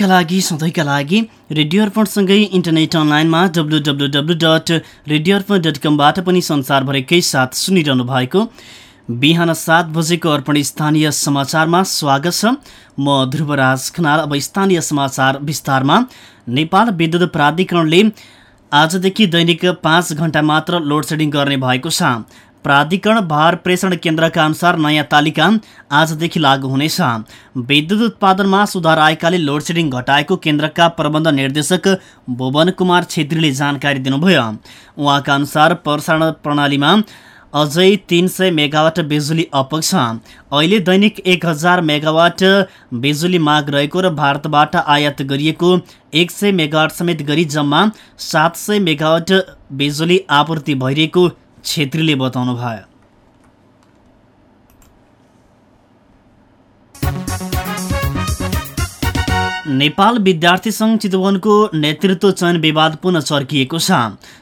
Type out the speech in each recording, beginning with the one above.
का लागि सधैँका लागि रेडियो अर्पणसँगै इन्टरनेट अनलाइनमा W W dot radio Arpan dot कमबाट पनि संसारभरिकै साथ सुनिरहनु भएको बिहान सात बजेको अर्पण स्थानीय समाचारमा स्वागत छ। म ध्रुवराज खनाल। अब स्थानीय समाचार विस्तारमा। नेपाल विद्युत प्राधिकरणले आजदेखि दैनिक पाँच घन्टा मात्र लोड सेडिङ गर्ने भएको छ। प्राधिकरण भार प्रेषण केन्द्रका अनुसार नयाँ तालिका आजदेखि लागू हुनेछ। विद्युत उत्पादनमा सुधार आएकाले लोडसेडिङ घटाएको केन्द्रका प्रबन्ध निर्देशक भुवन कुमार छेत्रीले जानकारी दिनुभयो। उहाँका अनुसार प्रसारण प्रणालीमा अझै तिन सय मेगावाट बिजुली अपक छ। अहिले दैनिक एक हजार मेगावाट बिजुली माग रहेको र भारतबाट आयात गरिएको एक सय मेगावाट समेत गरी जम्मा सात सय मेगावाट बिजुली आपूर्ति भइरहेको छेत्रीले बताउनु भयो नेपाल विद्यार्थी सङ्घ चितवनको नेतृत्व चयन विवाद पुनः चर्किएको छ।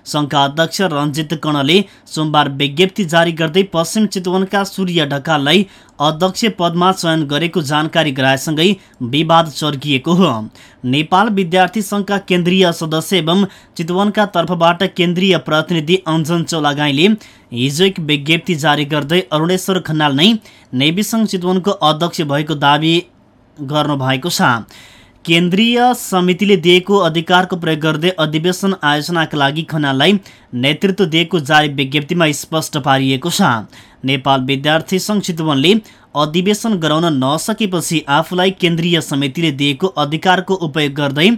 सङ्घका अध्यक्ष रञ्जित कणले सोमबार विज्ञप्ति जारी गर्दै पश्चिम चितवनका सूर्य ढकाललाई अध्यक्ष पदमा चयन गरेको जानकारी गराएसँगै विवाद चर्किएको हो। नेपाल विद्यार्थी सङ्घका केन्द्रीय सदस्य एवं चितवनका तर्फबाट केन्द्रीय प्रतिनिधि अञ्जन चौलागाईले हिजो एक विज्ञप्ति जारी गर्दै अरुणेश्वर खन्नाल नै नेवी सङ्घ चितवनको अध्यक्ष भएको दावी गर्नुभएको छ। केन्द्रीय समितिले दिएको अधिकारको प्रयोग गर्दै अधिवेशन आयोजनाका लागि खनाललाई नेतृत्व दिएको जारी विज्ञप्तिमा स्पष्ट पारिएको छ। नेपाल विद्यार्थी सङ्घ चितवनले अधिवेशन गराउन नसकेपछि आफूलाई केन्द्रीय समितिले दिएको अधिकारको उपयोग गर्दै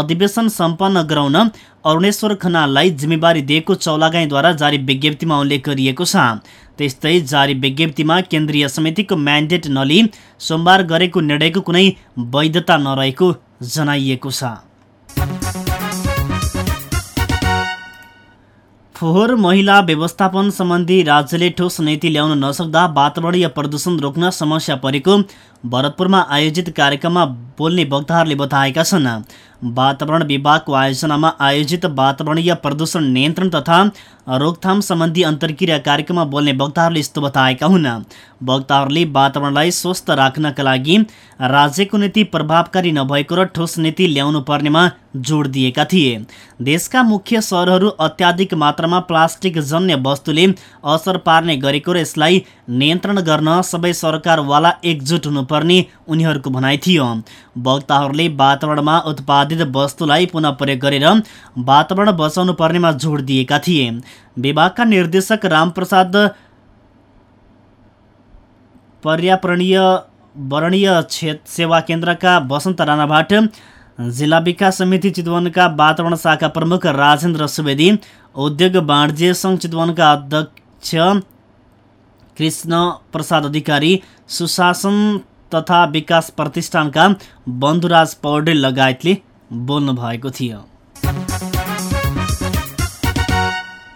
अधिवेशन सम्पन्न गराउन अरुणेश्वर खनाललाई जिम्मेवारी दिएको चौलागाईद्वारा जारी विज्ञप्तिमा उल्लेख गरिएको छ। त्यस्तै जारी विज्ञप्तिमा केन्द्रीय समितिको म्यान्डेट नलिई सोमबार गरेको निर्णयको कुनै वैधता नरहेको जनाइएको छ। फोहोर महिला व्यवस्थापन सम्बन्धी राज्यले ठोस नीति ल्याउन नसक्दा वातावरणीय प्रदूषण रोक्न समस्या परेको भरतपुरमा आयोजित कार्यक्रममा बोल्ने वक्ताहरूले बताएका छन्। वातावरण विभागको आयोजनामा आयोजित वातावरणीय प्रदूषण नियन्त्रण तथा रोकथाम सम्बन्धी अन्तर्क्रिया कार्यक्रममा बोल्ने वक्ताहरूले यस्तो बताएका हुन्। वक्ताहरूले वातावरणलाई स्वस्थ राख्नका लागि राज्यको नीति प्रभावकारी नभएको र ठोस नीति ल्याउनु पर्नेमा जोड दिएका थिए। देशका मुख्य सहरहरू अत्याधिक मात्रामा प्लास्टिक जन्य वस्तुले असर पार्ने गरेको र यसलाई नियन्त्रण गर्न सबै सरकारवाला एकजुट हुनुपर्ने उनीहरूको भनाइ थियो। वक्ताहरूले वातावरणमा उत्पादित वस्तुलाई पुनः प्रयोग गरेर वातावरण बचाउनु पर्नेमा जोड दिएका थिए। विभागका निर्देशक रामप्रसाद पर्यावरणीय वर्णीय क्षेत्र सेवा केन्द्रका वसन्त राणाबाट जिल्ला विकास समिति चितवनका वातावरण शाखा प्रमुख राजेन्द्र सुवेदी उद्योग वाणिज्य सङ्घ चितवनका अध्यक्ष कृष्ण प्रसाद अधिकारी सुशासन तथा विकास प्रतिष्ठानका बन्धुराज पौडेल लगायतले बोल्नु भएको थियो।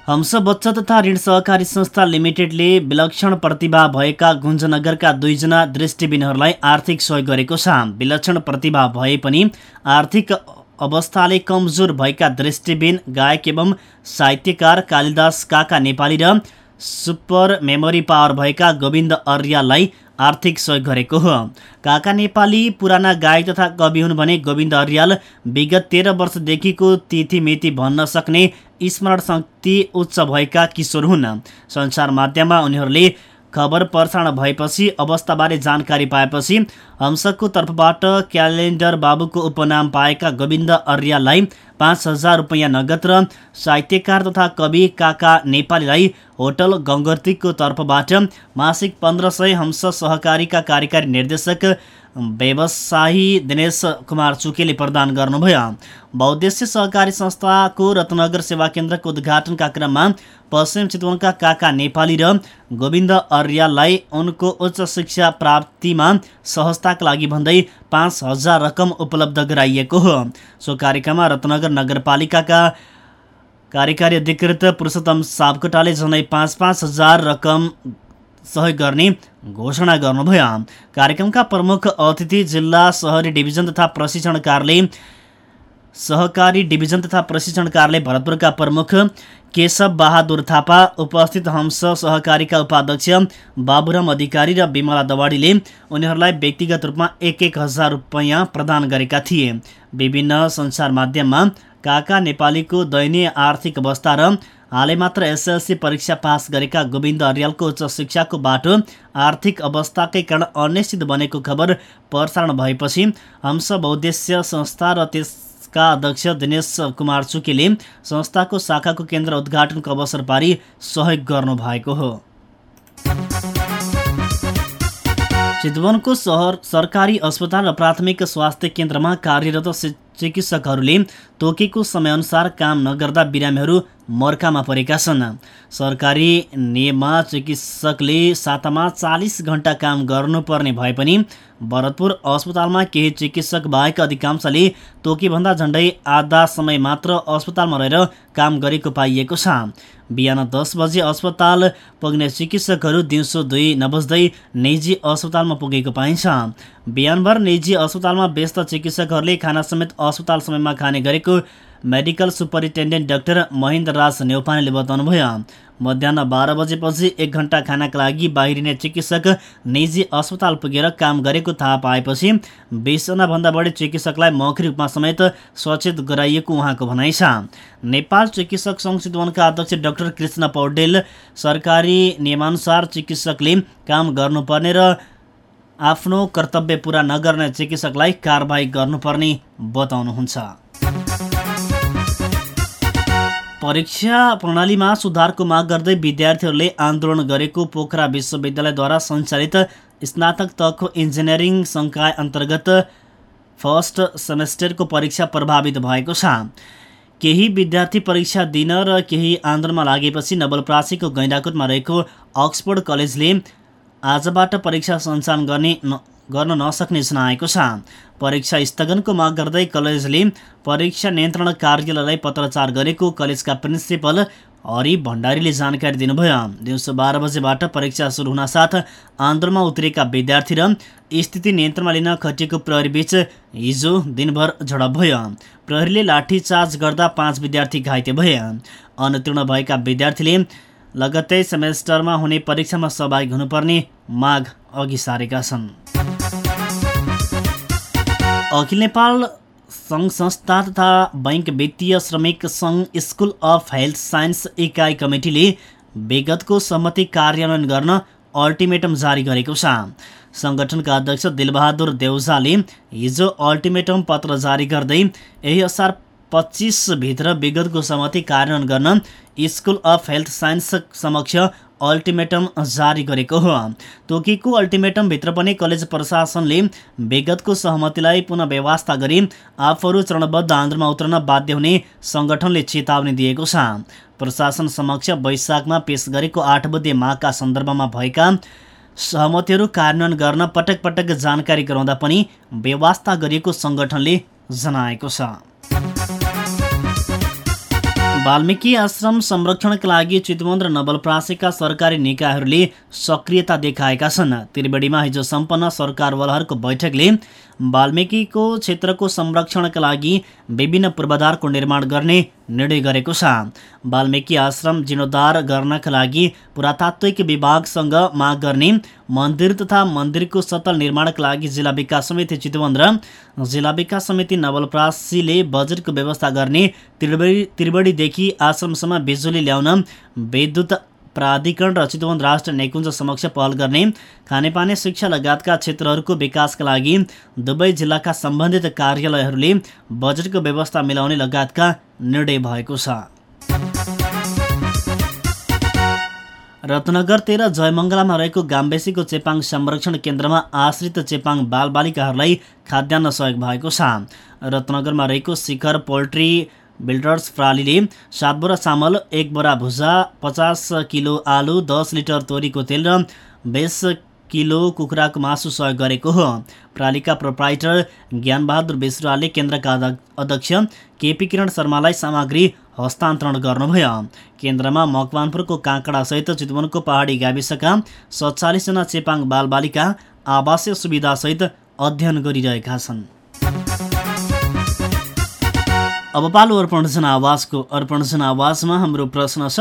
हंस बच्चा तथा ऋण सहकारी संस्था लिमिटेडले विलक्षण प्रतिभा भएका गुन्जनगरका दुईजना दृष्टिबिनहरूलाई आर्थिक सहयोग गरेको छ। विलक्षण प्रतिभा भए पनि आर्थिक अवस्थाले कमजोर भएका दृष्टिबिन गायक एवं साहित्यकार कालिदास काका नेपाली र सुपर मेमोरी पावर भएका गोविन्द अर्याललाई आर्थिक सहयोग गरेको हो। काका नेपाली पुराना गायक तथा कवि हुन् भने गोविन्द अर्याल विगत तेह्र वर्षदेखिको तिथि मिति भन्न सक्ने स्मरण शक्ति उच्च भएका किशोर हुन्। सञ्चार माध्यममा उनीहरूले खबर प्रसारण भएपछि अवस्थाबारे जानकारी पाएपछि हंसको तर्फबाट क्यालेन्डर बाबुको उपनाम पाएका गोविन्द अर्याललाई पाँच हजार रुपियाँ नगद र साहित्यकार तथा कवि काका नेपालीलाई होटल गङ्गर्तीको तर्फबाट मासिक पन्ध्र सय हंस सहकारीका कार्यकारी निर्देशक व्यवसायी दिनेश कुमार चुकेले प्रदान गर्नुभयो। बहुद्देश्य सहकारी संस्थाको रत्नगर सेवा केन्द्रको उद्घाटनका क्रममा पश्चिम चितवनका काका नेपाली र गोविन्द अर्याललाई उनको उच्च शिक्षा प्राप्तिमा सहजताका लागि भन्दै पाँच हजार रकम उपलब्ध गराइएको हो। सो कार्यक्रममा रत्नगर नगरपालिकाका कार्यकारी अधिकृत पुरुषोत्तम सापकोटाले झन्डै पाँच पाँच हजार रकम सहयोग गर्ने घोषणा गर्नुभयो। कार्यक्रमका प्रमुख अतिथि जिल्ला सहरी डिभिजन तथा प्रशिक्षण कार्यालय सहकारी डिभिजन तथा प्रशिक्षण कार्यालय भरतपुरका प्रमुख केशव बहादुर थापा उपस्थित हंस सहकारीका उपाध्यक्ष बाबुराम अधिकारी र विमला दवाडीले उनीहरूलाई व्यक्तिगत रूपमा एक एक हजार रुपियाँ प्रदान गरेका थिए। विभिन्न सञ्चार माध्यममा काका नेपालीको दयनीय आर्थिक अवस्था र हालै मात्र एसएलसी परीक्षा पास गरेका गोविन्द अर्यालको उच्च शिक्षाको बाटो आर्थिक अवस्थाकै कारण अनिश्चित बनेको खबर प्रसारण भएपछि हंस बहुद्देश्य संस्था र त्यस का अध्यक्ष दिनेश कुमार चुकीले संस्थाको शाखाको केन्द्र उद्घाटनको अवसर पारी सहयोग गर्नुभएको हो। चितवनको सहर सरकारी अस्पताल र प्राथमिक स्वास्थ्य केन्द्रमा कार्यरत चिकित्सकहरूले तोकेको समयअनुसार काम नगर्दा बिरामीहरू मर्कामा परेका छन्। सरकारी नियममा चिकित्सकले सातामा चालिस घन्टा काम गर्नुपर्ने भए पनि भरतपुर अस्पतालमा केही चिकित्सक बाहेक अधिकांशले तोकीभन्दा झन्डै आधा समय मात्र अस्पतालमा रहेर काम गरेको पाइएको छ। बिहान दस बजे अस्पताल पुग्ने चिकित्सकहरू दिउँसो दुई नबज्दै निजी अस्पतालमा पुगेको पाइन्छ। बिहानभर निजी अस्पतालमा व्यस्त चिकित्सकहरूले खाना समेत अस्पताल समयमा खाने गरेको medical superintendent doctor Mahendra Raj नेौपानेले बताउनुभयो। मध्याह बाह्र बजेपछि एक घन्टा खानाका लागि बाहिरिने चिकित्सक निजी अस्पताल पुगेर काम गरेको थाहा पाएपछि बिसजनाभन्दा बढी चिकित्सकलाई मौखिक रूपमा समेत सचेत गराइएको उहाँको भनाइ छ। नेपाल चिकित्सक चितवनका अध्यक्ष डाक्टर कृष्ण पौडेल सरकारी नियमानुसार चिकित्सकले काम गर्नुपर्ने र आफ्नो कर्तव्य पुरा नगर्ने चिकित्सकलाई कारवाही गर्नुपर्ने बताउनुहुन्छ। परीक्षा प्रणालीमा सुधारको माग गर्दै विद्यार्थीहरूले आन्दोलन गरेको पोखरा विश्वविद्यालयद्वारा सञ्चालित स्नातक तहको इन्जिनियरिङ सङ्काय अन्तर्गत फर्स्ट सेमेस्टरको परीक्षा प्रभावित भएको छ। केही विद्यार्थी परीक्षा दिन र केही आन्दोलनमा लागेपछि नवलप्रासीको गैँडाकोटमा रहेको अक्सफोर्ड कलेजले आजबाट परीक्षा सञ्चालन गर्ने गर्न नसक्ने जनाएको छ। परीक्षा स्थगनको माग गर्दै कलेजले परीक्षा नियन्त्रण कार्यालयलाई पत्रचार गरेको कलेजका प्रिन्सिपल हरि भण्डारीले जानकारी दिनुभयो। दिउँसो बाह्र बजेबाट परीक्षा सुरु हुनासाथ आन्दोलनमा उत्रेका विद्यार्थी र स्थिति नियन्त्रणमा लिन खटिएको प्रहरीबीच हिजो दिनभर झडप भयो। प्रहरीले लाठीचार्ज गर्दा पाँच विद्यार्थी घाइते भए। अनुतीर्ण भएका विद्यार्थीले लगत्तै सेमेस्टरमा हुने परीक्षामा सहभागी हुनुपर्ने माग अघि सारेका छन्। अखिल नेपाल सङ्घ संस्था तथा बैङ्क वित्तीय श्रमिक सङ्घ स्कुल अफ हेल्थ साइन्स इकाइ कमिटीले विगतको सहमति कार्यान्वयन गर्न अल्टिमेटम जारी गरेको छ। सङ्गठनका अध्यक्ष दिलबहादुर देउजाले हिजो अल्टिमेटम पत्र जारी गर्दै यही असार पच्चिसभित्र विगतको सहमति कार्यान्वयन गर्न स्कुल अफ हेल्थ साइन्स समक्ष अल्टिमेटम जारी गरेको हो। तोकिएको अल्टिमेटमभित्र पनि कलेज प्रशासनले विगतको सहमतिलाई पुनः व्यवस्था गरी आफूहरू चरणबद्ध आन्दोलनमा उत्रन बाध्य हुने सङ्गठनले चेतावनी दिएको छ। प्रशासन समक्ष वैशाखमा पेश गरेको आठ बुद्धे मागका सन्दर्भमा भएका सहमतिहरू कार्यान्वयन गर्न पटक पटक जानकारी गराउँदा पनि व्यवस्था गरिएको सङ्गठनले जनाएको छ। वाल्मिकी आश्रम संरक्षणका लागि चितवन र नवलप्रासीका सरकारी निकायहरूले सक्रियता देखाएका छन्। त्रिवेणीमा हिजो सम्पन्न सरकारवालाहरूको बैठकले वाल्मिकीको क्षेत्रको संरक्षणका लागि विभिन्न पूर्वाधारको निर्माण गर्ने निर्णय गरेको छ। वाल्मिकी आश्रम जीर्णोद्धार गर्नका लागि पुरातात्विक विभागसँग माग गर्ने मन्दिर तथा मन्दिरको सतल निर्माणका लागि जिल्ला विकास समिति चितवन र जिल्ला विकास समिति नवलप्रासीले बजेटको व्यवस्था गर्ने त्रिवेणी त्रिवेणीदेखि आश्रमसम्म बिजुली ल्याउन विद्युत प्राधिकरण र चितवन राष्ट्र निकुञ्ज समक्ष पहल गर्ने खानेपानी शिक्षा लगायतका क्षेत्रहरूको विकासका लागि दुवै जिल्लाका सम्बन्धित कार्यालयहरूले बजेटको व्यवस्था मिलाउने लगायतका निर्णय भएको छ। रत्नगर तेह्र जयमङ्गलामा रहेको गाम्बेसीको चेपाङ संरक्षण केन्द्रमा आश्रित चेपाङ बालबालिकाहरूलाई खाद्यान्न सहयोग भएको छ। रत्नगरमा रहेको शिखर पोल्ट्री बिल्डर्स प्रालीले सात बोरा चामल एक बोरा भुजा पचास किलो आलु दस लिटर तोरीको तेल र बिस किलो कुखुराको मासु सहयोग गरेको हो। प्रालीका प्रोप्राइटर ज्ञानबहादुर बेसुराले केन्द्रका अध्यक्ष केपी किरण शर्मालाई सामग्री हस्तान्तरण गर्नुभयो। केन्द्रमा मकवानपुरको काँकडासहित चितवनको पहाडी गाविसका सत्तालिसजना चेपाङ बालबालिका आवासीय सुविधासहित अध्ययन गरिरहेका छन्। अब पालो अर्पण जनावासको अर्पण जनावासमा हाम्रो प्रश्न छ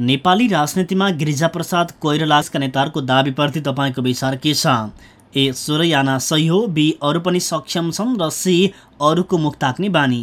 नेपाली राजनीतिमा गिरिजाप्रसाद कोइरालासका नेताहरूको दावीप्रति तपाईँको विचार के छ? ए सोह्रयाना सही हो बी अरू पनि सक्षम छन् र सी अरूको मुख ताक्ने बानी।